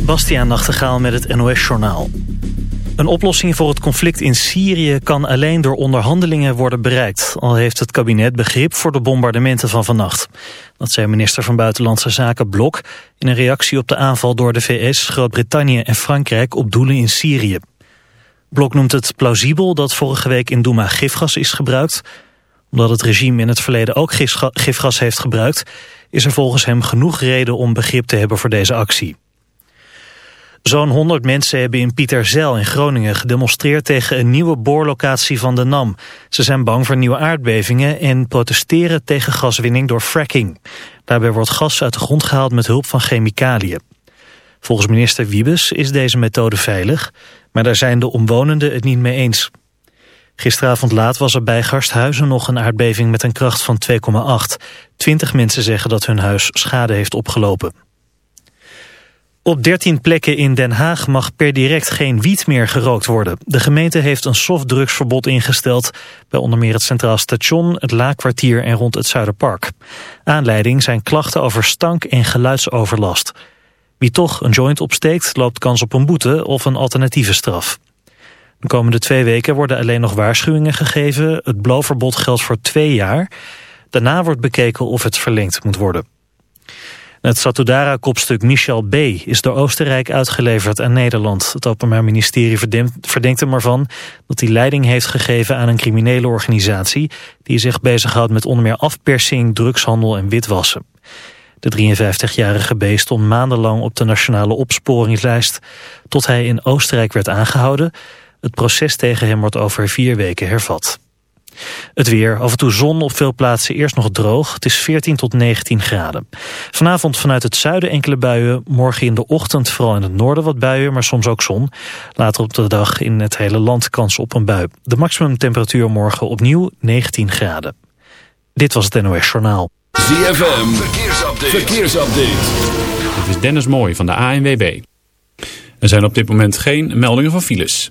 Bastiaan Nachtegaal met het NOS-journaal. Een oplossing voor het conflict in Syrië kan alleen door onderhandelingen worden bereikt. Al heeft het kabinet begrip voor de bombardementen van vannacht. Dat zei minister van Buitenlandse Zaken Blok... in een reactie op de aanval door de VS, Groot-Brittannië en Frankrijk op doelen in Syrië. Blok noemt het plausibel dat vorige week in Douma gifgas is gebruikt. Omdat het regime in het verleden ook gifgas heeft gebruikt... is er volgens hem genoeg reden om begrip te hebben voor deze actie. Zo'n 100 mensen hebben in Pieterzel in Groningen gedemonstreerd tegen een nieuwe boorlocatie van de NAM. Ze zijn bang voor nieuwe aardbevingen en protesteren tegen gaswinning door fracking. Daarbij wordt gas uit de grond gehaald met hulp van chemicaliën. Volgens minister Wiebes is deze methode veilig, maar daar zijn de omwonenden het niet mee eens. Gisteravond laat was er bij Garsthuizen nog een aardbeving met een kracht van 2,8. Twintig mensen zeggen dat hun huis schade heeft opgelopen. Op 13 plekken in Den Haag mag per direct geen wiet meer gerookt worden. De gemeente heeft een softdrugsverbod ingesteld... bij onder meer het Centraal Station, het Laakkwartier en rond het Zuiderpark. Aanleiding zijn klachten over stank- en geluidsoverlast. Wie toch een joint opsteekt, loopt kans op een boete of een alternatieve straf. De komende twee weken worden alleen nog waarschuwingen gegeven. Het blowverbod geldt voor twee jaar. Daarna wordt bekeken of het verlengd moet worden. Het Satudara-kopstuk Michel B. is door Oostenrijk uitgeleverd aan Nederland. Het Openbaar Ministerie verdenkt hem ervan dat hij leiding heeft gegeven aan een criminele organisatie... die zich bezighoudt met onder meer afpersing, drugshandel en witwassen. De 53-jarige B stond maandenlang op de nationale opsporingslijst... tot hij in Oostenrijk werd aangehouden. Het proces tegen hem wordt over vier weken hervat. Het weer, af en toe zon, op veel plaatsen eerst nog droog. Het is 14 tot 19 graden. Vanavond vanuit het zuiden enkele buien. Morgen in de ochtend vooral in het noorden wat buien, maar soms ook zon. Later op de dag in het hele land kans op een bui. De maximumtemperatuur morgen opnieuw 19 graden. Dit was het NOS Journaal. ZFM, verkeersupdate. verkeersupdate. Dit is Dennis Mooij van de ANWB. Er zijn op dit moment geen meldingen van files.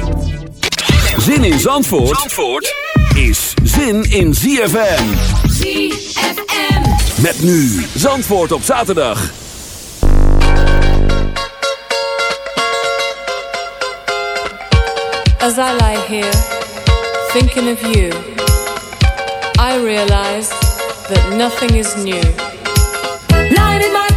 Zin in Zandvoort, Zandvoort is zin in ZFM. ZFM. Met nu Zandvoort op zaterdag. As I lie here, thinking of you, I realize that nothing is new. Lying in my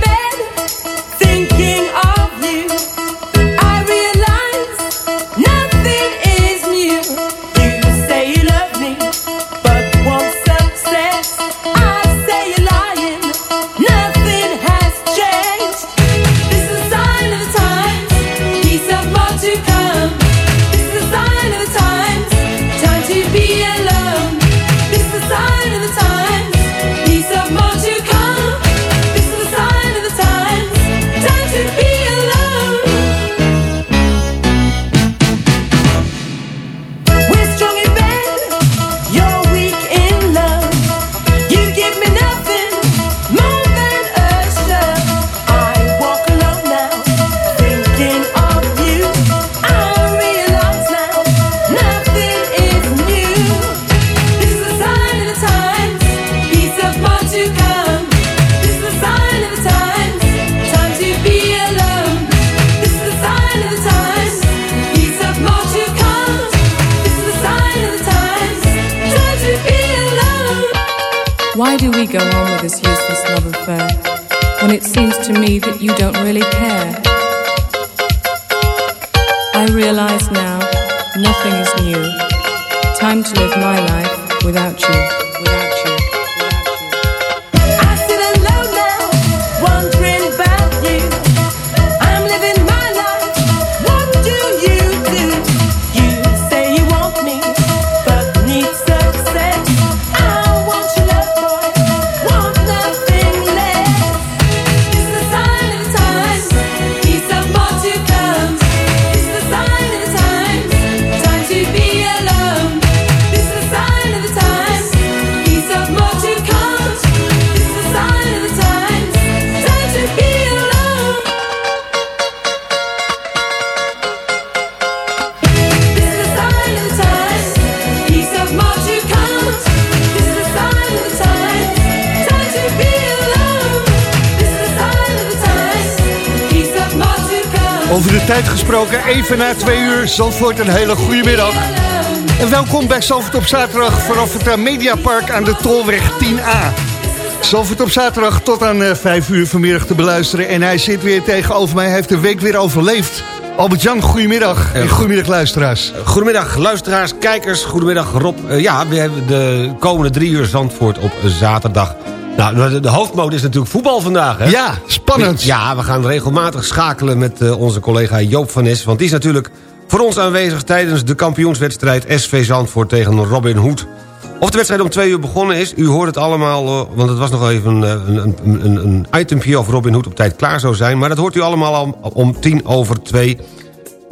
tijd gesproken, even na twee uur. Zandvoort, een hele goede middag. En welkom bij Zandvoort op zaterdag vanaf het eh, Mediapark aan de Tolweg 10A. Zandvoort op zaterdag tot aan eh, 5 uur vanmiddag te beluisteren. En hij zit weer tegenover mij, hij heeft de week weer overleefd. Albert-Jan, goedemiddag. En goedemiddag luisteraars. Goedemiddag luisteraars, kijkers, goedemiddag Rob. Eh, ja, we hebben de komende drie uur Zandvoort op zaterdag. Nou, de, de hoofdmoot is natuurlijk voetbal vandaag, hè? Ja, spannend. Ja, we gaan regelmatig schakelen met eh, onze collega Joop van Nes... want die is natuurlijk voor ons aanwezig tijdens de kampioenswedstrijd SV Zandvoort tegen Robin Hood. Of de wedstrijd om twee uur begonnen is, u hoort het allemaal... eh, want het was nog even eh, een, een, een, een itempje of Robin Hood op tijd klaar zou zijn... maar dat hoort u allemaal om, om tien over twee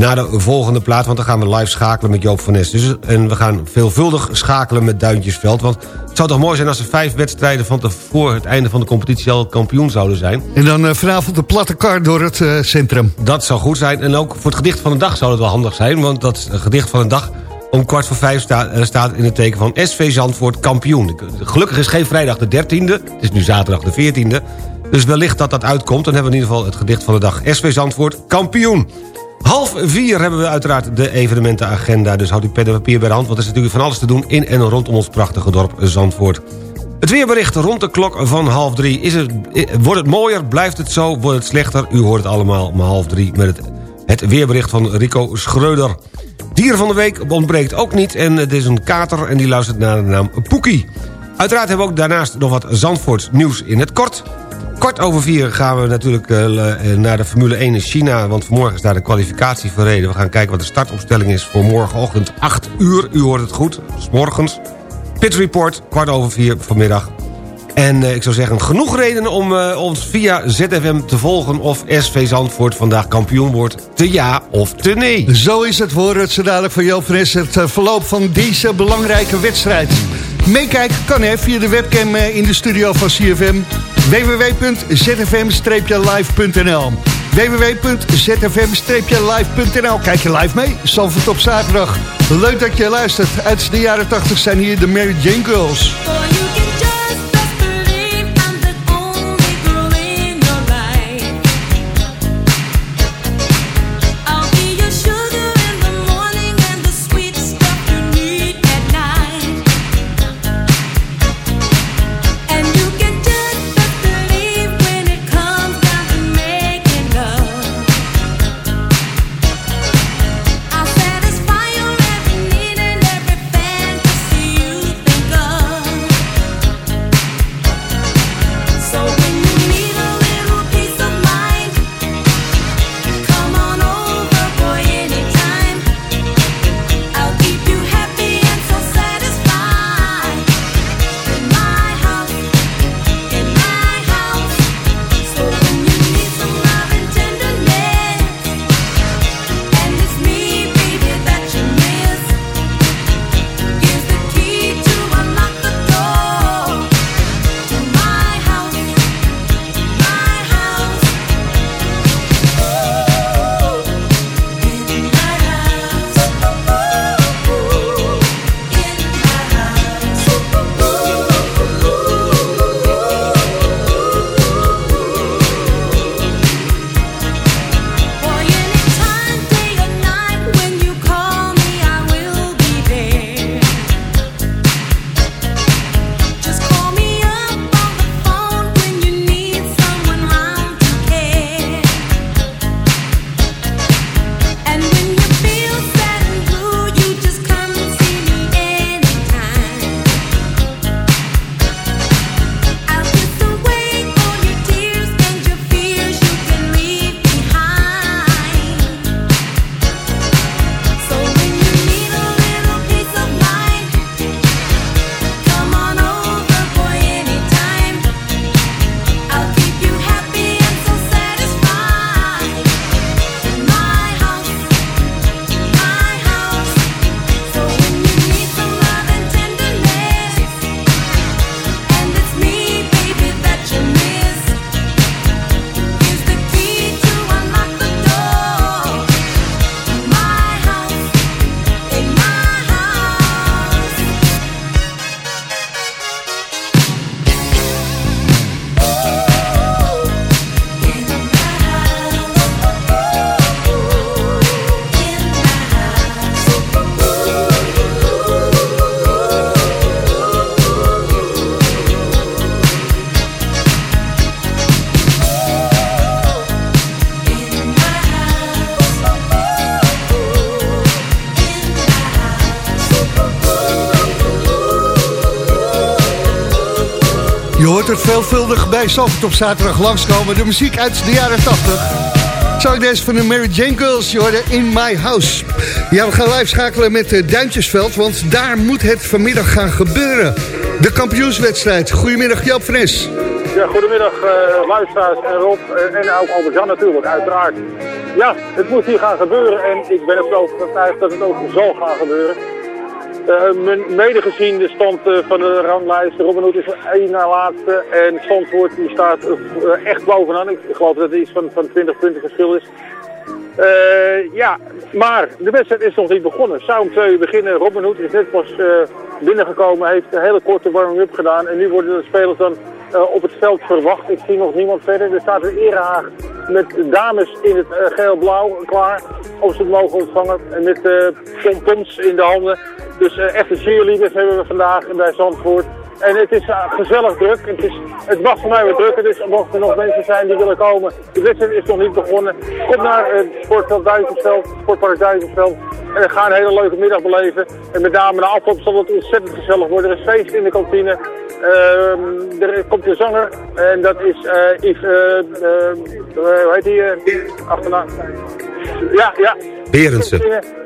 na de volgende plaat, want dan gaan we live schakelen met Joop van Nes. Dus, en we gaan veelvuldig schakelen met Duintjesveld. Want het zou toch mooi zijn als er vijf wedstrijden... van voor het einde van de competitie al kampioen zouden zijn. En dan eh, vanavond de platte kar door het eh, centrum. Dat zou goed zijn. En ook voor het gedicht van de dag zou het wel handig zijn. Want dat gedicht van de dag om kwart voor vijf sta- eh, staat in het teken van SV Zandvoort kampioen. Gelukkig is geen vrijdag de 13e. Het is nu zaterdag de 14e. Dus wellicht dat dat uitkomt. Dan hebben we in ieder geval het gedicht van de dag. SV Zandvoort kampioen. Half vier hebben we uiteraard de evenementenagenda. Dus houd uw pen en papier bij de hand. Want er is natuurlijk van alles te doen in en rondom ons prachtige dorp Zandvoort. Het weerbericht rond de klok van half drie. Is het, wordt het mooier? Blijft het zo? Wordt het slechter? U hoort het allemaal om half drie met het, het weerbericht van Rico Schreuder. Dier van de week ontbreekt ook niet. En het is een kater en die luistert naar de naam Poekie. Uiteraard hebben we ook daarnaast nog wat Zandvoorts nieuws in het kort. Kort over vier gaan we natuurlijk eh, naar de Formule 1 in China... want vanmorgen is daar de kwalificatie verreden. We gaan kijken wat de startopstelling is voor morgenochtend 8 uur. U hoort het goed, s morgens. Pit Report, kwart over vier vanmiddag. En eh, ik zou zeggen, genoeg redenen om eh, ons via ZFM te volgen... of SV Zandvoort vandaag kampioen wordt, te ja of te nee. Zo is het voor het zo dadelijk van Joop Es, het eh, verloop van deze belangrijke wedstrijd. Meekijken kan hè, via de webcam eh, in de studio van CFM. www.zfm-live.nl www.zfm-live.nl Kijk je live mee, Zandvoort op zaterdag. Leuk dat je luistert. Uit de jaren 80 zijn hier de Mary Jane Girls. Hoort het veelvuldig bij Zandvoort op zaterdag langskomen. De muziek uit de jaren 80. Zou ik deze van de Mary Jane Girls, je hoorde In My House. Ja, we gaan live schakelen met uh, Duintjesveld, want daar moet het vanmiddag gaan gebeuren. De kampioenswedstrijd. Goedemiddag Joop van Es. Ja, goedemiddag uh, en Rob uh, en ook Albert-Jan natuurlijk, uiteraard. Ja, het moet hier gaan gebeuren en ik ben ervan overtuigd dat het ook zal gaan gebeuren. Uh, mede de stand uh, van de ranglijst, Robin is één na laatste en Zandvoort die staat uh, echt bovenaan. Ik geloof dat er iets van, van 20 punten verschil is. ja, maar de wedstrijd is nog niet begonnen. Zou om twee beginnen. Robin Hood is net pas binnengekomen, heeft een hele korte warming-up gedaan en nu worden de spelers dan op het veld verwacht. Ik zie nog niemand verder. Er staat een erehaag met dames in het geel-blauw klaar om ze te mogen ontvangen. En met pompoms in de handen. Dus uh, echte cheerleaders hebben we vandaag bij Zandvoort. En het is uh, gezellig druk. Het, is, het mag voor mij weer drukker, dus mochten er nog mensen zijn die willen komen. De wedstrijd is nog niet begonnen. Kom naar het uh, sportveld Duizendveld, Sportpark Duizendveld. En gaan een hele leuke middag beleven. En met name de afloop zal het ontzettend gezellig worden. Er is feest in de kantine. Uh, er komt een zanger. En dat is Yves, hoe heet hij? achterna. Ja, ja. Berendsen.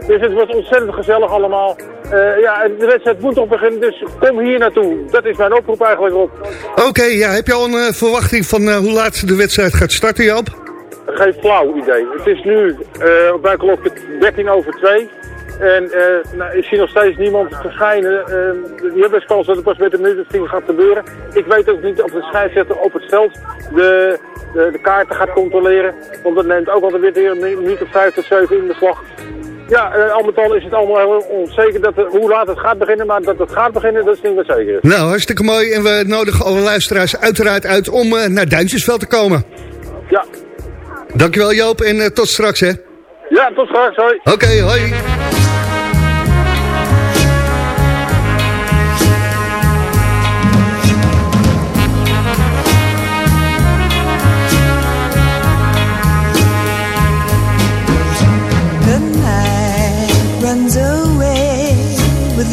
Dus het wordt ontzettend gezellig allemaal. Uh, ja, de wedstrijd moet nog beginnen, dus kom hier naartoe. Dat is mijn oproep eigenlijk, Rob. Oké, okay, ja, heb je al een uh, verwachting van hoe laat de wedstrijd gaat starten, Joop? Geen flauw idee. Het is nu op bij klok 13 over 2. En nou, ik zie nog steeds niemand verschijnen. je hebt best kans dat het pas met een minuut of tien gaat gebeuren. Ik weet ook niet of de scheidsrechter op het veld de, de, de, kaarten gaat controleren. Want dat neemt ook altijd weer een minuut of vijf tot zeven in de slag. Ja, uh, al met al is het allemaal heel onzeker dat hoe laat het gaat beginnen, maar dat het gaat beginnen, dat is niet meer zeker. Nou, hartstikke mooi. En we nodigen alle luisteraars uiteraard uit om uh, naar Duintjesveld te komen. Ja. Dankjewel Joop en tot straks hè. Ja, tot straks, hoi. Oké, okay, hoi.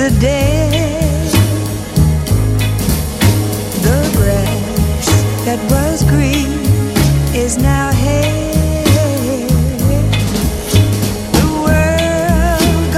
The day the grass that was green is now hay the world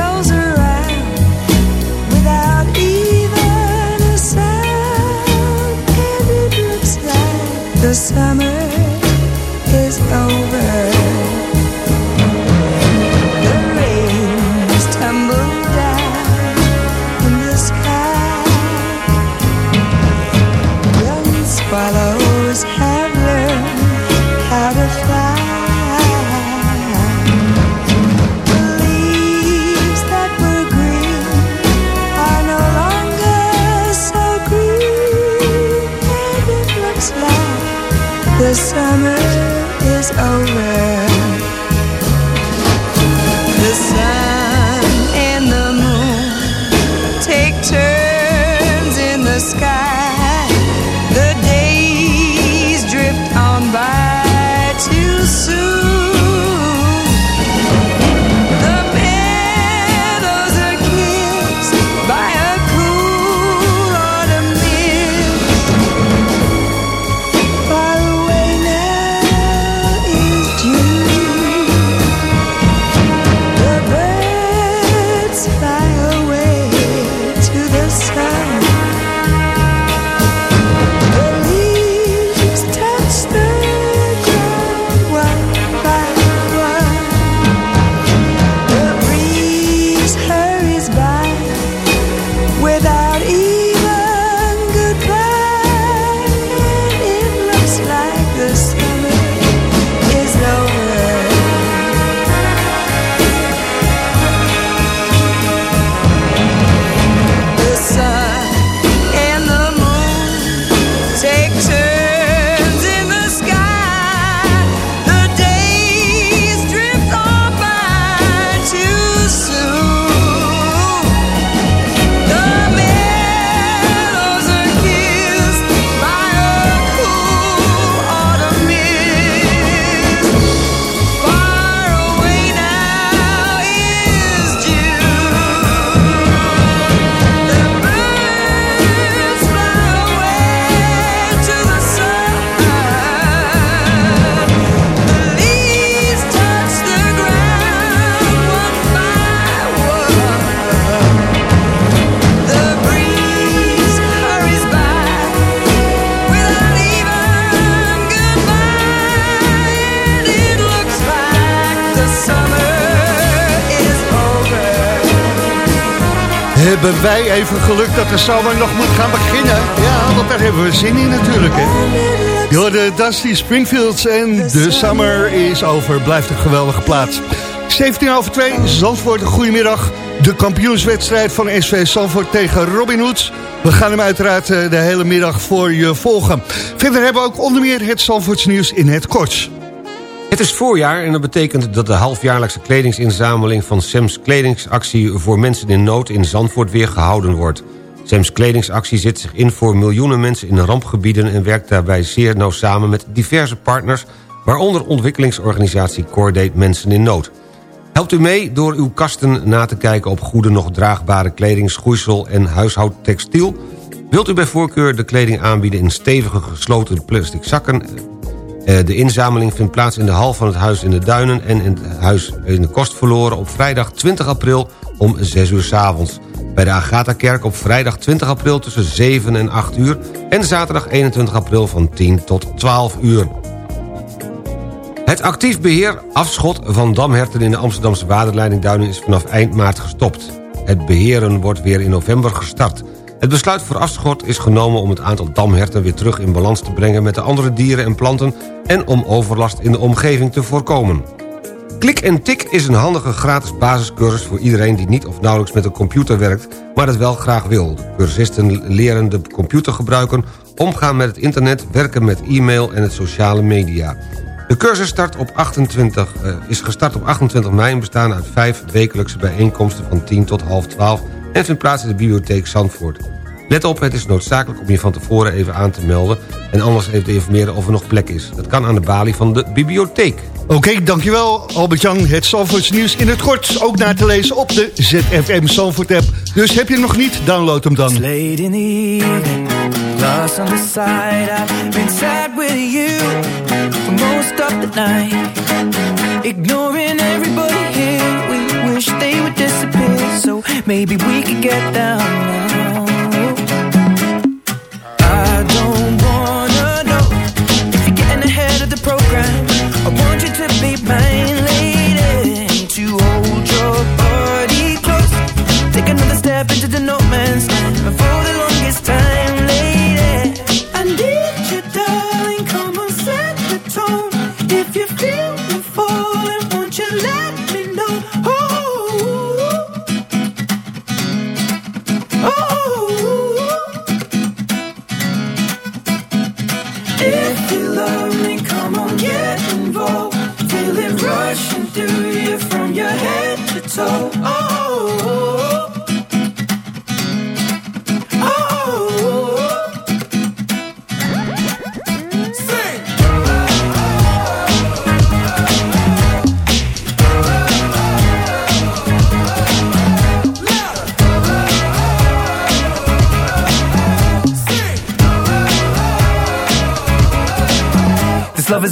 Hebben wij even geluk dat de zomer nog moet gaan beginnen? Ja, want daar hebben we zin in natuurlijk, hè. Hoorde Dusty Springfields en de summer is over. Blijft een geweldige plaats. 17 over 2, Zandvoort, goedemiddag. De kampioenswedstrijd van SV Zandvoort tegen Robin Hood. We gaan hem uiteraard eh, de hele middag voor je volgen. Verder hebben we ook onder meer het Zandvoorts nieuws in het kort. Het is voorjaar en dat betekent dat de halfjaarlijkse kledingsinzameling van Sems Kledingsactie voor mensen in nood in Zandvoort weer gehouden wordt. Sems Kledingsactie zet zich in voor miljoenen mensen in rampgebieden en werkt daarbij zeer nauw samen met diverse partners, waaronder ontwikkelingsorganisatie Cordate Mensen in Nood. Helpt u mee door uw kasten na te kijken op goede nog draagbare kleding, schoeisel en huishoudtextiel? Wilt u bij voorkeur de kleding aanbieden in stevige gesloten plastic zakken? Eh, De inzameling vindt plaats in de hal van het Huis in de Duinen... en in het Huis in de Kost verloren op vrijdag 20 april om 6 uur s avonds. Bij de Agatha-kerk op vrijdag 20 april tussen 7 en 8 uur... en zaterdag 21 april van 10 tot 12 uur. Het actief beheer afschot van damherten in de Amsterdamse waterleiding Duinen is vanaf eind maart gestopt. Het beheren wordt weer in november gestart. Het besluit voor afschot is genomen om het aantal damherten weer terug in balans te brengen met de andere dieren en planten en om overlast in de omgeving te voorkomen. Klik en Tik is een handige gratis basiscursus voor iedereen die niet of nauwelijks met een computer werkt, maar het wel graag wil. De cursisten leren de computer gebruiken, omgaan met het internet, werken met e-mail en het sociale media. De cursus start op 28, eh, is gestart op 28 mei en bestaan uit vijf wekelijkse bijeenkomsten van 10 tot half 12 en vindt plaats in de bibliotheek Zandvoort. Let op, het is noodzakelijk om je van tevoren even aan te melden... en anders even te informeren of er nog plek is. Dat kan aan de balie van de bibliotheek. Oké, dankjewel Albert-Jan. Het Zandvoorts nieuws in het kort. Ook naar te lezen op de ZFM Zandvoort app. Dus heb je hem nog niet? Download hem dan. Late in the evening, lost on the side. I've been sad with you for most of the night. Ignoring everybody here, we wish they would disappear. So maybe we could get down now. Step into the no man's land.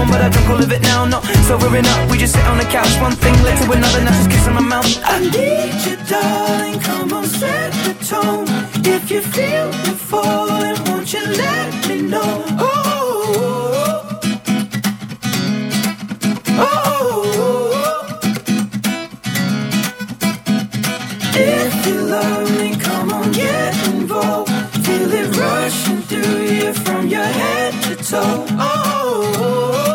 home, but I drunk all of it now. Not sobering up, we just sit on the couch. One thing led to another, now just kiss on my mouth. I need you, darling. Come on, set the tone. If you feel me falling, won't you let me know? Oh, oh, oh. If you love me, come on, get involved. Feel it rushing through you from your head to toe. Oh, oh, oh.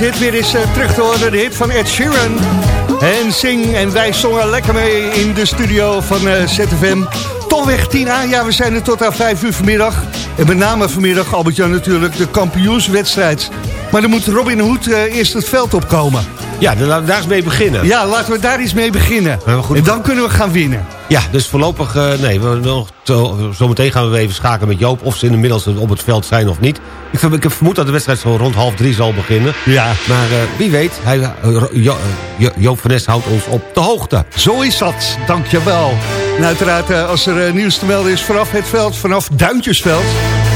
Deze hit weer eens eh, terug te horen. De hit van Ed Sheeran. En zing en wij zongen lekker mee in de studio van eh, ZFM. Tolweg 10A, ja we zijn er tot aan 5 uur vanmiddag. En met name vanmiddag, Albert-Jan natuurlijk, de kampioenswedstrijd. Maar dan moet Robin Hood eh, eerst het veld opkomen. Ja, dan laten we daar eens mee beginnen. Ja, laten we daar eens mee beginnen. Goed. En dan kunnen we gaan winnen. Ja, dus voorlopig, eh, nee, we, nog zo- zometeen gaan we even schakelen met Joop... of ze inmiddels op het veld zijn of niet. Ik, ver- ik heb vermoed dat de wedstrijd zo rond half drie zal beginnen. Ja. Maar eh, wie weet, hij, eh, Jo- Jo- Joop van Nes houdt ons op de hoogte. Zo is dat, dankjewel. En uiteraard, als er nieuws te melden is vanaf het veld, vanaf Duintjesveld...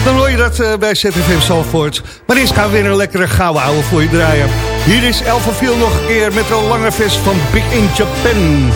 dan hoor je dat bij ZFM Zalvoort. Maar eerst gaan we weer een lekkere gouden ouwe voor je draaien. Hier is Elva Viel nog een keer met een lange vest van Big in Japan.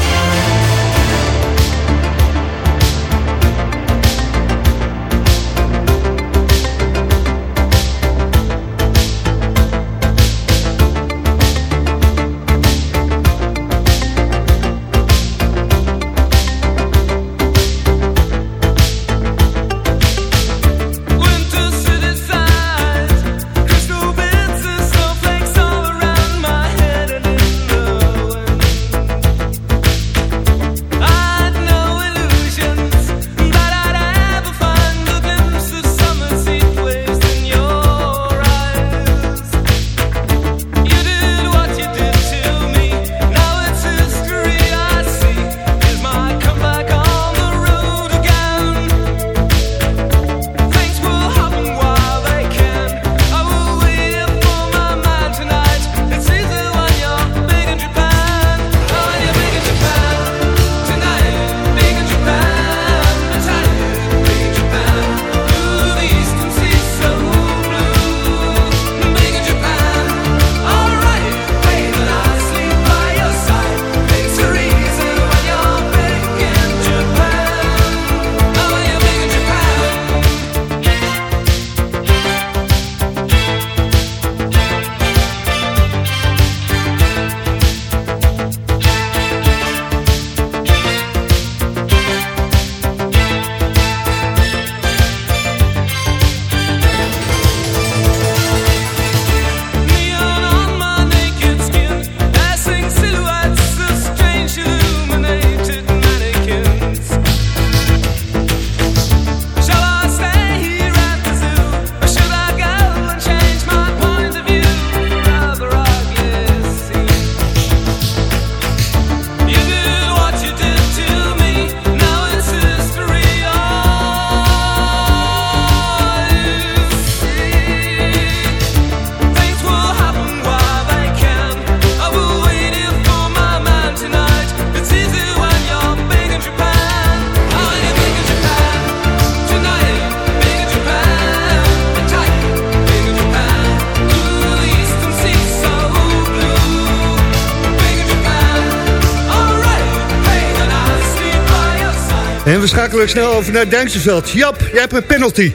Schakelen snel over naar Duintjesveld. Jap, jij hebt een penalty.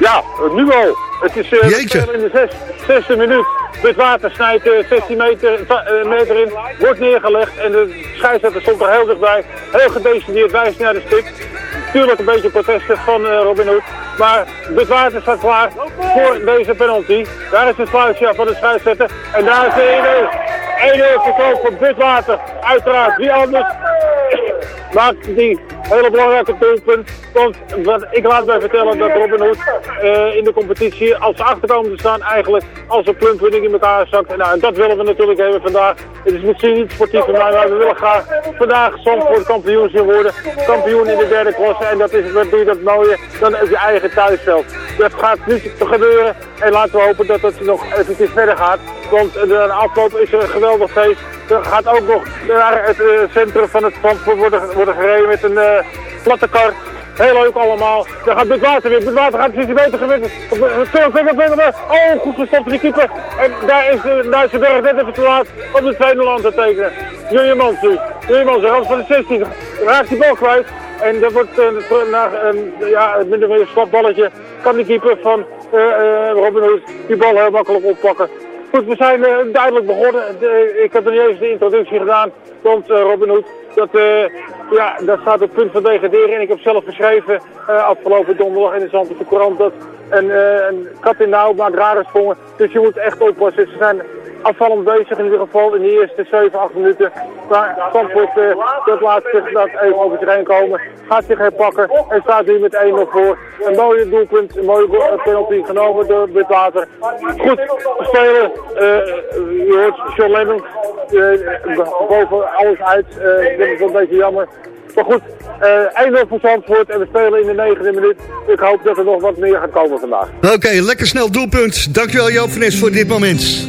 Ja, nu al. Het is spelen in de zes, zesde minuut. Het water snijdt eh, 16 meter, eh, meter in, wordt neergelegd en de scheidsrechter stond er heel dichtbij. Heel gedecideerd wijst naar de stip. Tuurlijk een beetje protesten van eh, Robin Hood. Maar het water staat klaar voor deze penalty. Daar is het fluitje van de scheidsrechter. En daar is de 1-0. 1-0 verkoop voor Butwater. Uiteraard, wie anders maakt die hele belangrijke doelpunt. Want wat, ik laat mij vertellen dat Robin Hood eh, in de competitie als ze achterkomen te staan eigenlijk als een plumpwinning in elkaar zakt. Nou, en dat willen we natuurlijk hebben vandaag. Het is misschien niet sportief voor mij, maar we willen graag vandaag Zandvoort kampioen zien worden. Kampioen in de derde klasse. En dat is wat doe dat mooie dan op je eigen thuisveld. Dat gaat niet gebeuren. En laten we hopen dat het nog eventjes verder gaat. Want de afloop is een geweldig feest. Er gaat ook nog naar het eh, centrum van het Zandvoort worden, worden gereden met een eh, platte kar. Heel leuk allemaal. Dan gaat Butwater weer. Butwater gaat het beter gewinnen. Oh, goed gestopt die keeper. En daar is de Duitse berg net even te laat om de 2-0 aan te tekenen. Jurjemans nu. Jurjemans, de rand van de 16. Raakt die bal kwijt. En dat wordt eh, naar een ja, een. Kan die keeper van eh, eh, Robin Hood die bal heel makkelijk oppakken. Goed, we zijn eh, duidelijk begonnen. Ik heb eens de introductie gedaan. Want eh, Robin Hood, dat eh, ja, dat staat op punt van degraderen. En ik heb zelf geschreven afgelopen donderdag in de Zandvoortse Courant dat een, kat in de nauw maakt rare sprongen. Dus je moet echt oppassen. Ze zijn afvallend bezig in ieder geval in de eerste 7, 8 minuten. Maar Zandvoort, eh, dat laat zich dat even over zich heen komen. Gaat zich herpakken en staat nu met 1-0 voor. Een mooie doelpunt, een mooie penalty genomen door Witwater. Goed, spelen. eh, je hoort John Lennon eh, boven alles uit. Eh, dat is wel een beetje jammer. Maar goed, eh 1-0 voor Zandvoort en we spelen in de negende minuut. Ik hoop dat er nog wat meer gaat komen vandaag. Oké, lekker snel doelpunt. Dankjewel Joop voor dit moment.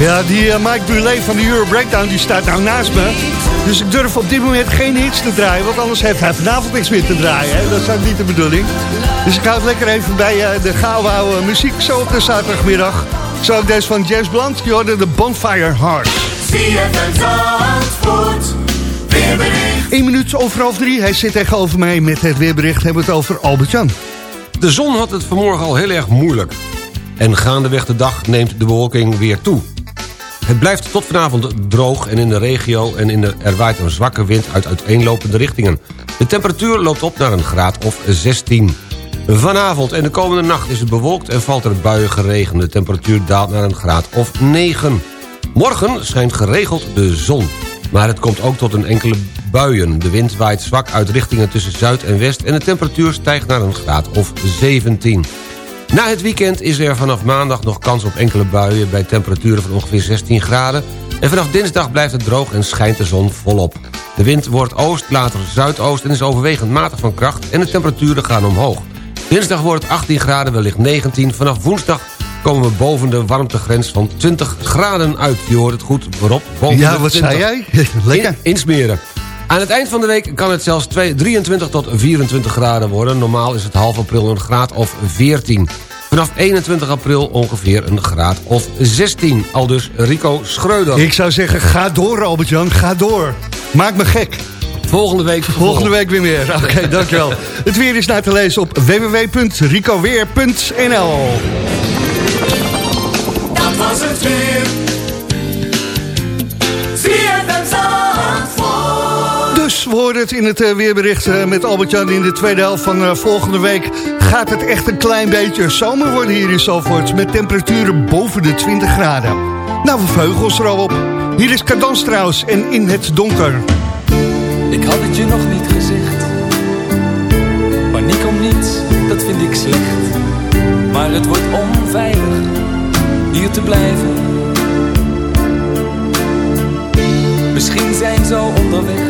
Ja, die eh, Mike Bulet van de Euro Breakdown die staat nou naast me. Dus ik durf op dit moment geen hits te draaien. Want anders heeft hij vanavond niks meer te draaien. Hè? Dat is ook niet de bedoeling. Dus ik hou het lekker even bij eh, de gouden oude muziek. Zo op de zaterdagmiddag. Zo ook deze van James Blunt. Je hoorde de Bonfire Heart. Eén minuut over half drie. Hij zit tegenover mij met het weerbericht. Hebben we het over Albert-Jan. De zon had het vanmorgen al heel erg moeilijk. En gaandeweg de dag neemt de bewolking weer toe. Het blijft tot vanavond droog en in de regio en in de, er waait een zwakke wind uit uiteenlopende richtingen. De temperatuur loopt op naar een graad of 16. Vanavond en de komende nacht is het bewolkt en valt er buien geregen. De temperatuur daalt naar een graad of 9. Morgen schijnt geregeld de zon. Maar het komt ook tot een enkele buien. De wind waait zwak uit richtingen tussen zuid en west... en de temperatuur stijgt naar een graad of 17. Na het weekend is er vanaf maandag nog kans op enkele buien... bij temperaturen van ongeveer 16 graden. En vanaf dinsdag blijft het droog en schijnt de zon volop. De wind wordt oost, later zuidoost en is overwegend matig van kracht... en de temperaturen gaan omhoog. Dinsdag wordt het 18 graden, wellicht 19. Vanaf woensdag komen we boven de warmtegrens van 20 graden uit. Je hoort het goed, Rob. Boven Ja, wat 20. zei jij? Lekker. In- insmeren. Aan het eind van de week kan het zelfs twee- 23 tot 24 graden worden. Normaal is het half april een graad of 14. Vanaf 21 april ongeveer een graad of 16. Al dus Rico Schreuder. Ik zou zeggen, ga door Albert-Jan, ga door. Maak me gek. Volgende week Volgende week weer meer. Oké, dankjewel. Het weer is na te lezen op www.ricoweer.nl Dat was het weer. ZFM Zandvoort. We hoorden het in het eh, weerbericht eh, met Albert-Jan in de tweede helft van eh, volgende week. Gaat het echt een klein beetje zomer worden hier in Zalvoort. Met temperaturen boven de 20 graden. Nou, we verheugen ons er al op. Hier is Cadans trouwens en in het donker. Ik had het je nog niet gezegd. Paniek om niets, dat vind ik slecht. Maar het wordt onveilig hier te blijven. Misschien zijn ze onderweg,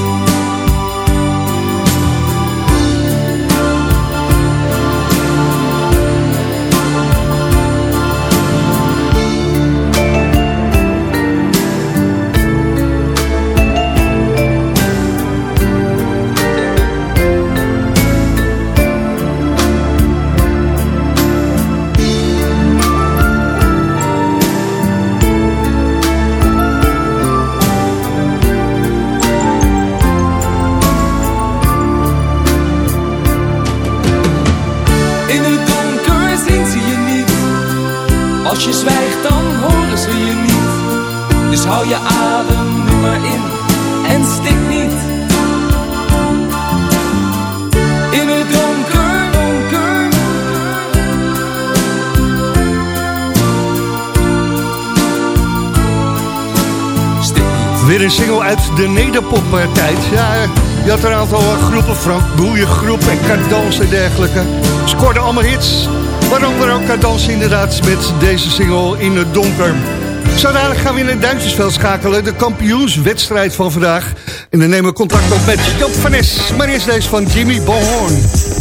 Als je zwijgt dan horen ze je niet. Dus hou je adem nu maar in En stik niet. In het donker, donker. Weer een single uit de nederpop-tijd. Ja, je had een aantal eh, groepen, Frank Boeiengroep en Cadans en dergelijke. Scoorden allemaal hits. Waaronder ook Cadans inderdaad met deze single in het donker. Zo dadelijk gaan we in het Duintjesveld schakelen. De kampioenswedstrijd van vandaag. En dan nemen we contact op met Joop van Nes. Maar eerst deze van Jimmy Bonhorn.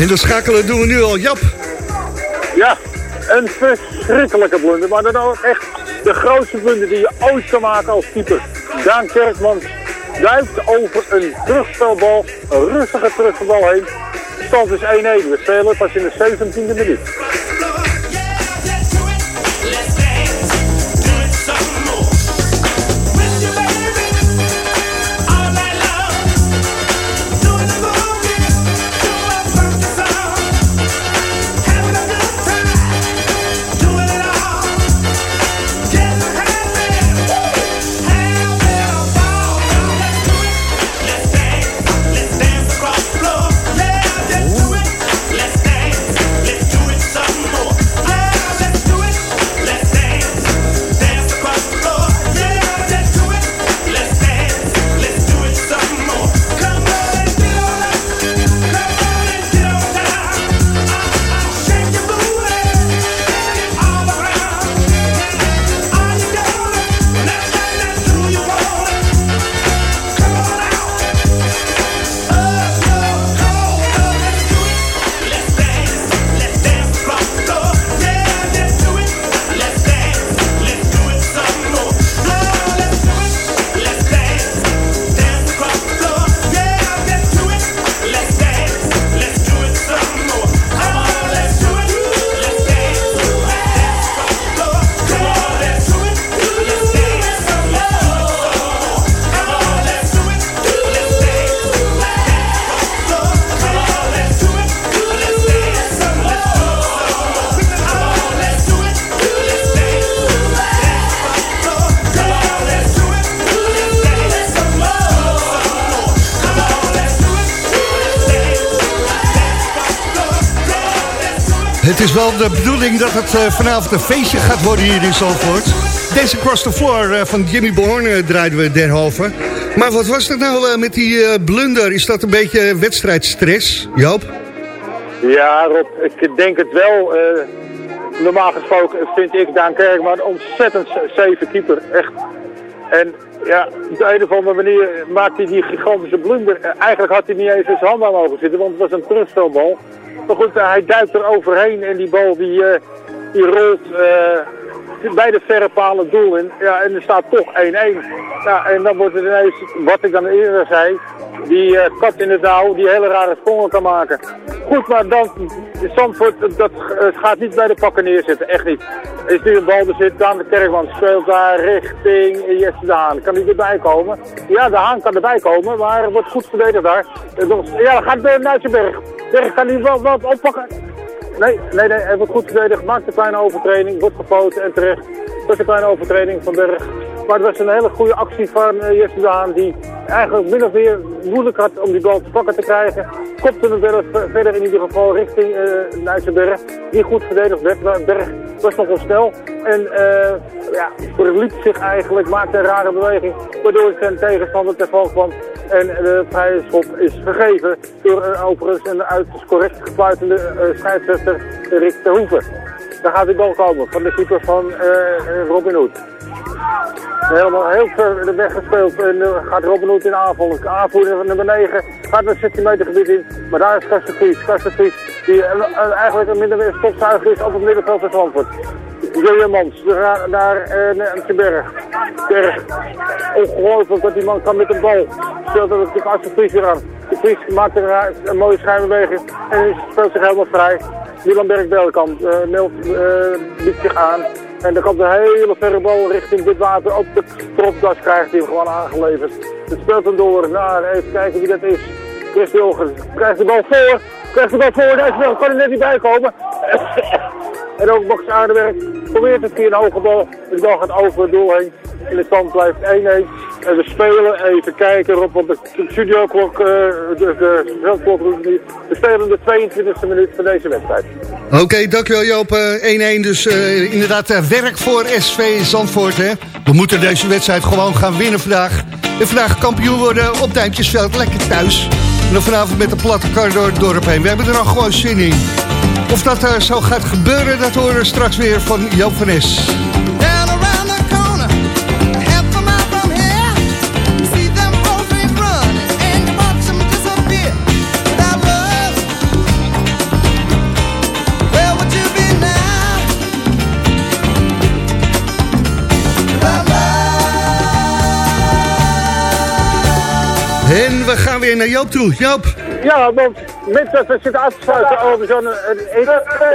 En dat schakelen doen we nu al. Jap. Ja, een verschrikkelijke blunder. Maar dan ook echt de grootste blunder die je ooit kan maken als keeper. Daan Kerkman duikt over een terugspelbal, een rustige terugspelbal heen. Stand is 1-1. We spelen pas in de 17e minuut. Het eh, vanavond een feestje gaat worden hier in Zandvoort. Deze Cross the Floor eh, van Jimmy Bourne eh, draaiden we derhalve. Maar wat was dat nou met die blunder? Is dat een beetje wedstrijdstress, Joop? Ja, Rob, ik denk het wel. Normaal gesproken vind ik Daan Kerkman een ontzettend zeven keeper. Echt. En ja, op de een of andere manier maakt hij die gigantische blunder. Eigenlijk had hij niet eens zijn hand aan mogen zitten, want het was een terugspelbal. Maar goed, hij duikt er overheen en die bal die, die rolt eh, bij de verre palen doel in. Ja, en er staat toch 1-1. Ja, en dan wordt het ineens, wat ik dan eerder zei, die eh, kat in het nauw die hele rare sprongen kan maken. Goed, maar dan, Zandvoort, dat eh, gaat niet bij de pakken neerzitten, echt niet. Is nu een bal bezit, Daan de Kerkman speelt daar richting Jesse de Haan. Kan hij erbij komen? Ja, de Haan kan erbij komen, maar wordt goed verdedigd daar. Ja, dan gaat naar Berg. Kan die wel wat oppakken. Nee, nee, nee, hij wordt goed verdedigd, maakt een kleine overtreding, wordt gefloten en terecht. Dat is een kleine overtreding van Berg. Maar het was een hele goede actie van eh, Jesse de Haan, die eigenlijk min of meer moeilijk had om die bal te pakken te krijgen. Kopte hem verder, in ieder geval richting uh, Nijsselberg, die goed verdedigd werd. Maar Berg was nogal snel en eh ja, verliet zich eigenlijk, maakte een rare beweging, waardoor zijn tegenstander ter val kwam. En de vrije schop is gegeven door een, overigens een uiterst correct gefluitende eh, scheidsrechter Rick Terhoeven. Daar gaat die bal komen van de keeper van eh, Robin Hood. Helemaal heel ver de weg gespeeld en gaat Robin Hood in aanval. Aanvoerder van nummer 9 gaat naar 16 meter gebied in. Maar daar is Karsten Vries. Karsten Vries die eigenlijk een minder meer stofzuiger is op het middenveld van Zandvoort. Julian Mans, naar, naar uh, naar Berg. Berg. Ongelooflijk dat die man kan met een bal. Speelt dat de Karsten Vries weer aan. De Vries maakt een, mooie schijnbeweging en speelt zich helemaal vrij. Milan Berg-Belkamp uh, meldt, uh, biedt zich aan. En dan komt een hele verre bal richting dit water. Op de stropdas krijgt hij hem gewoon aangeleverd. Het speelt hem door naar, even kijken wie dat is. Chris Wilgen krijgt de bal voor. Krijgt de bal voor. Daar kan er net niet bij komen. en ook Max Aardenberg probeert het via een hoge bal. De bal gaat over het doel heen. En de stand blijft 1-1. En we spelen, even kijken Rob, want de studioklok, uh, de, de doet het niet. We spelen de 22e minuut van deze wedstrijd. Oké, dankjewel Joop. Eh, 1-1, dus uh, inderdaad werk voor SV Zandvoort. We moeten deze wedstrijd gewoon gaan winnen vandaag. En vandaag kampioen worden op Duintjesveld, lekker thuis. En dan vanavond met de platte kar door het dorp heen. We hebben er al gewoon zin in. Of dat uh, zo gaat gebeuren, dat horen we straks weer van Joop van. Gaan weer naar Joop toe. Joop. Ja, want met we zitten af te sluiten over zo'n...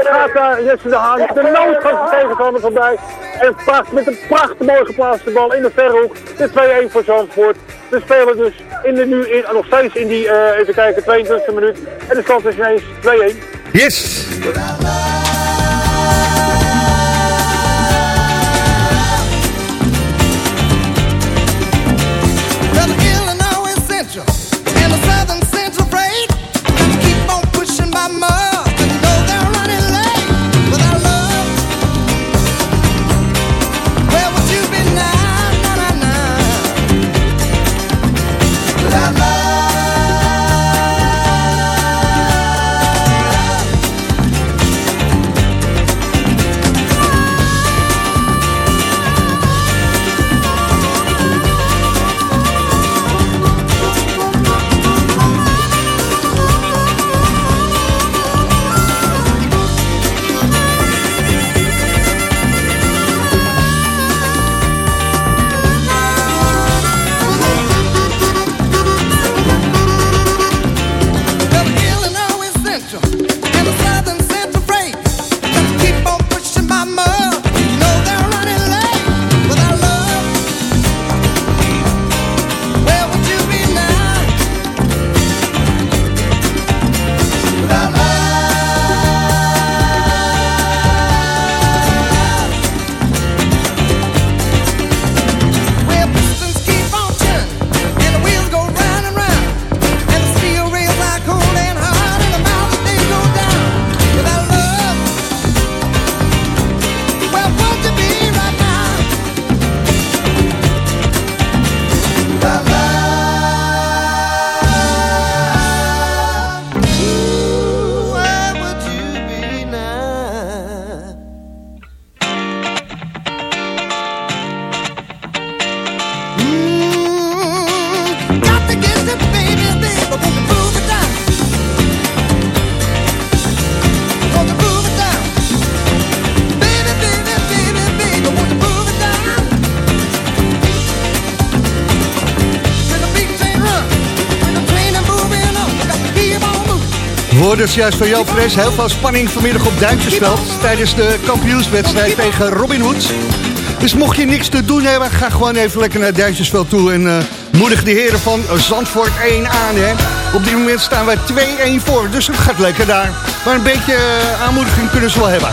gaat daar Jesse de Haan de nood van zijn tegenstander voorbij. En pracht, met een prachtig mooi geplaatste bal in de verhoek. De 2-1 voor Zandvoort. We spelen dus in de, nu in, nog steeds in die, uh, even kijken, 22e minuut. En de stand is ineens 2-1. Yes! Juist van Joop Fres. Heel veel spanning vanmiddag op Duintjesveld... tijdens de kampioenswedstrijd tegen Robin Hood. Dus mocht je niks te doen hebben, ga gewoon even lekker naar Duintjesveld toe... en eh, moedig de heren van Zandvoort 1 aan. Hè. Op dit moment staan wij 2-1 voor, dus het gaat lekker daar. Maar een beetje eh, aanmoediging kunnen ze wel hebben.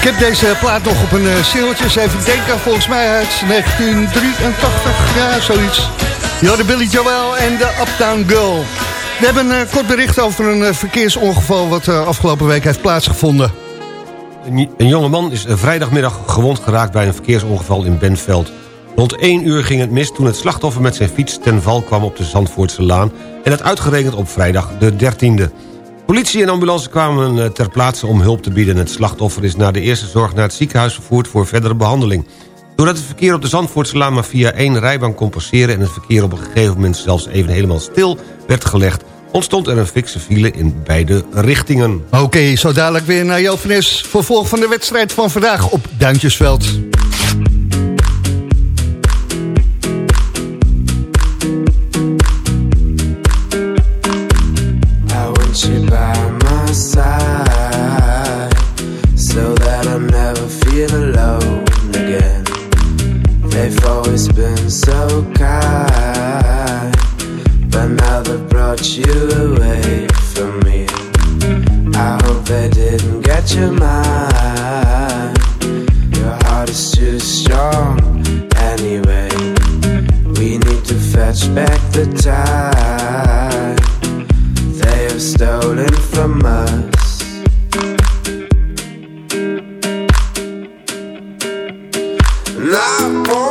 Ik heb deze plaat nog op een uh, singeltje. Even denken, volgens mij uit 1983, ja, zoiets. Ja, de Billy Joel en de Uptown Girl. We hebben een kort bericht over een eh, verkeersongeval... wat eh, afgelopen week heeft plaatsgevonden. Een een jongeman is vrijdagmiddag gewond geraakt bij een verkeersongeval in Benveld. Rond 1 uur ging het mis toen het slachtoffer met zijn fiets ten val kwam op de Zandvoortse Laan... en dat uitgerekend op vrijdag de 13e. Politie en ambulance kwamen eh, ter plaatse om hulp te bieden... het slachtoffer is na de eerste zorg naar het ziekenhuis vervoerd voor verdere behandeling. Doordat het verkeer op de Zandvoortse Laan maar via één rijbaan kon passeren... en het verkeer op een gegeven moment zelfs even helemaal stil werd gelegd... ontstond er een fikse file in beide richtingen. Oké, zo dadelijk weer naar Joop van Es. Vervolg van de wedstrijd van vandaag op Duintjesveld. La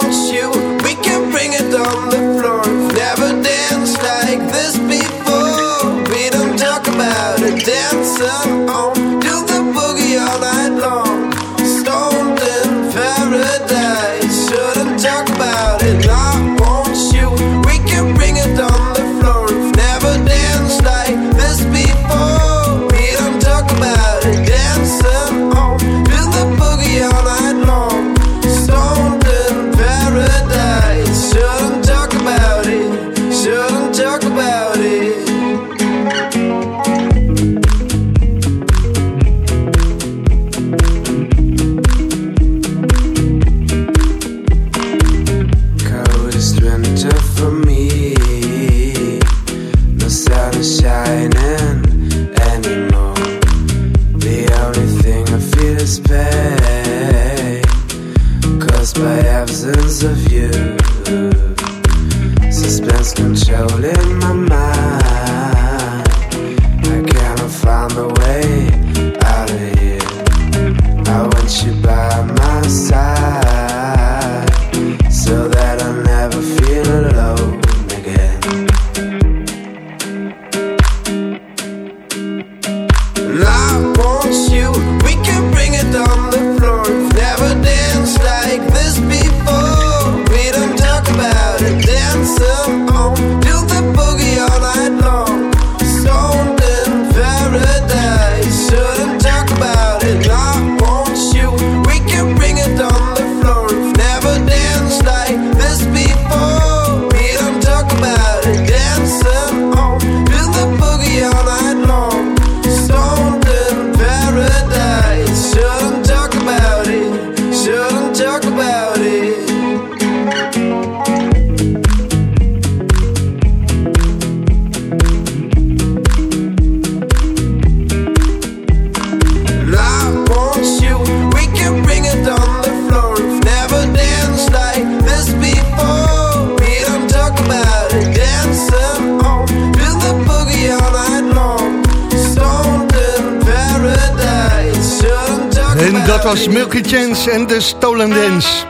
Chance en de Stolen Dance.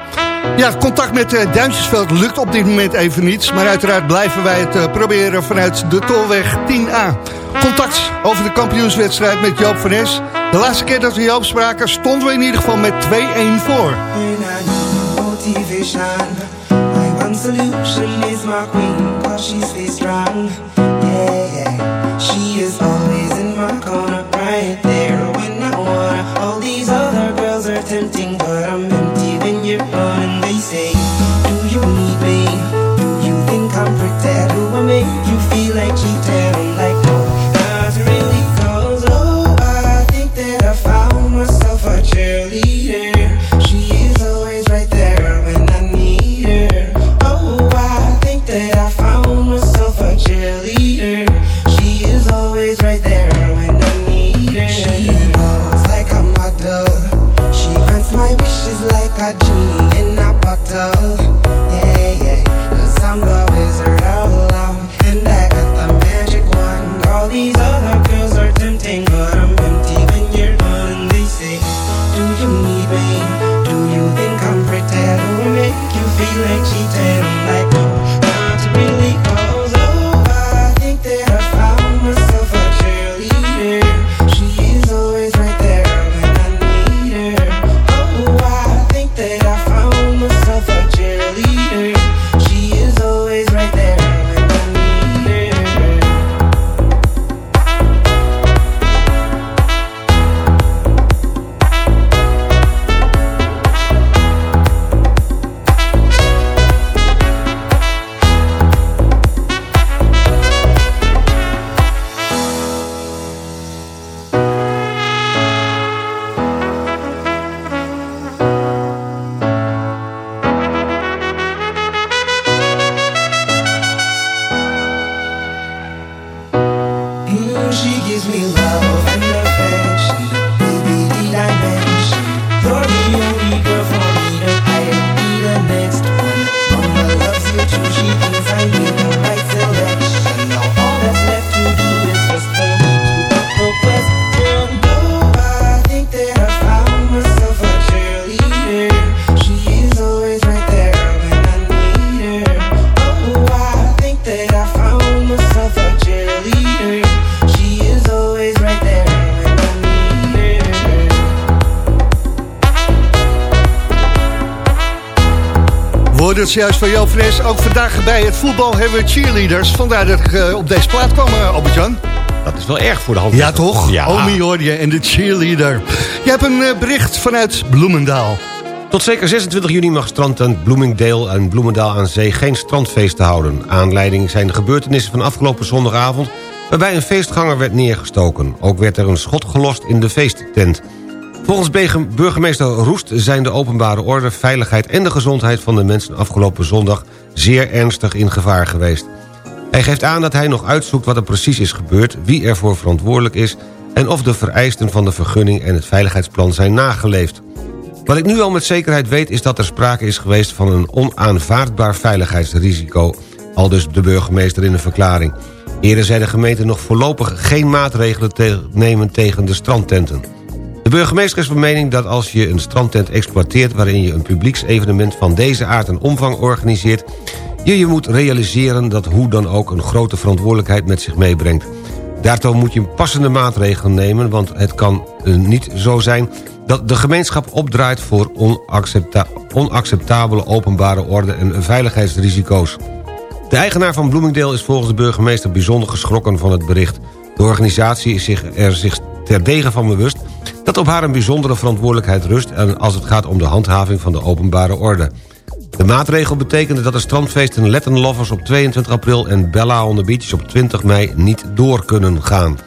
Ja, contact met uh, Duintjesveld lukt op dit moment even niet. Maar uiteraard blijven wij het eh, proberen vanuit de Tolweg 10A. Contact over de kampioenswedstrijd met Joop van Es. De laatste keer dat we Joop spraken stonden we in ieder geval met 2-1 voor. Het juist van Joop Fres. Ook vandaag bij het voetbal hebben we cheerleaders. Vandaar dat ik eh, op deze plaat kwam, Albert-Jan. Dat is wel erg voor de hand. Ja, toch? Ja. Omi je en de cheerleader. Je hebt een eh, bericht vanuit Bloemendaal. Tot zeker 26 juni mag strandtent Bloomingdale en Bloemendaal aan Zee geen strandfeesten houden. Aanleiding zijn de gebeurtenissen van afgelopen zondagavond... waarbij een feestganger werd neergestoken. Ook werd er een schot gelost in de feesttent. Volgens burgemeester Roest zijn de openbare orde, veiligheid... en de gezondheid van de mensen afgelopen zondag zeer ernstig in gevaar geweest. Hij geeft aan dat hij nog uitzoekt wat er precies is gebeurd... wie ervoor verantwoordelijk is... en of de vereisten van de vergunning en het veiligheidsplan zijn nageleefd. Wat ik nu al met zekerheid weet is dat er sprake is geweest van een onaanvaardbaar veiligheidsrisico, al dus de burgemeester in een verklaring. Eerder zei de gemeente nog voorlopig geen maatregelen te nemen tegen de strandtenten. De burgemeester is van mening dat als je een strandtent exploiteert... waarin je een publieksevenement van deze aard en omvang organiseert... je je moet realiseren dat hoe dan ook een grote verantwoordelijkheid met zich meebrengt. Daartoe moet je passende maatregelen nemen... want het kan eh, niet zo zijn dat de gemeenschap opdraait... voor onaccepta onacceptabele openbare orde en veiligheidsrisico's. De eigenaar van Bloomingdale is volgens de burgemeester bijzonder geschrokken van het bericht. De organisatie is zich er zich terdege van bewust dat op haar een bijzondere verantwoordelijkheid rust... en als het gaat om de handhaving van de openbare orde. De maatregel betekende dat de strandfeesten Latin Lovers op 22 april... en Bella on the Beach op 20 mei niet door kunnen gaan.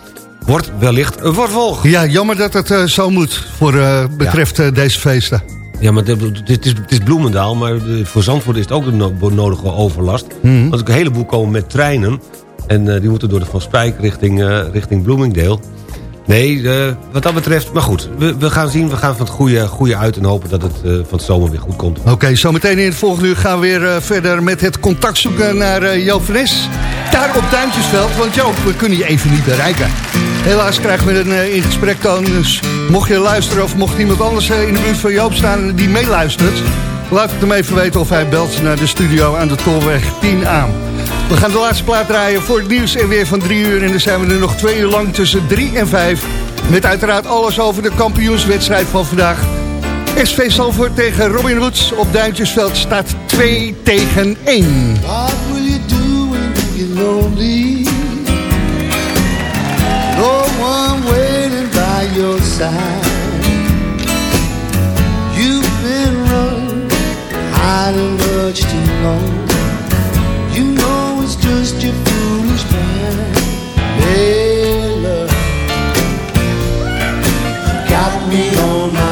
Wordt wellicht een vervolg. Ja, jammer dat het eh, zo moet voor eh, betreft eh, deze feesten. Ja, maar dit, dit is, het is Bloemendaal, maar voor Zandvoort is het ook een no- nodige overlast. Mhm. Want een heleboel komen met treinen. En die moeten door de Van Spijk richting, richting Bloomingdale. Nee, eh, wat dat betreft, maar goed. We, we gaan zien, we gaan van het goede, goede uit... en hopen dat het eh, van het zomer weer goed komt. Oké, zometeen in het volgende uur gaan we weer eh, verder met het contact zoeken naar Joop. Daar op Duintjesveld, want Joop, we kunnen je even niet bereiken. Helaas krijgen we een in gesprek dan. Dus mocht je luisteren of mocht iemand anders in de buurt van Joop staan die meeluistert... laat het hem even weten of hij belt naar de studio aan de Tolweg 10 aan. We gaan de laatste plaat draaien voor het nieuws en weer van drie uur. En dan zijn we er nog twee uur lang tussen drie en vijf. Met uiteraard alles over de kampioenswedstrijd van vandaag. SV Salvoort tegen Robin Woods op Duintjesveld staat 2 tegen 1. What will you do when you get lonely? No one waiting by your side. You've been running, hiding much too long. Just your foolish love, got me on my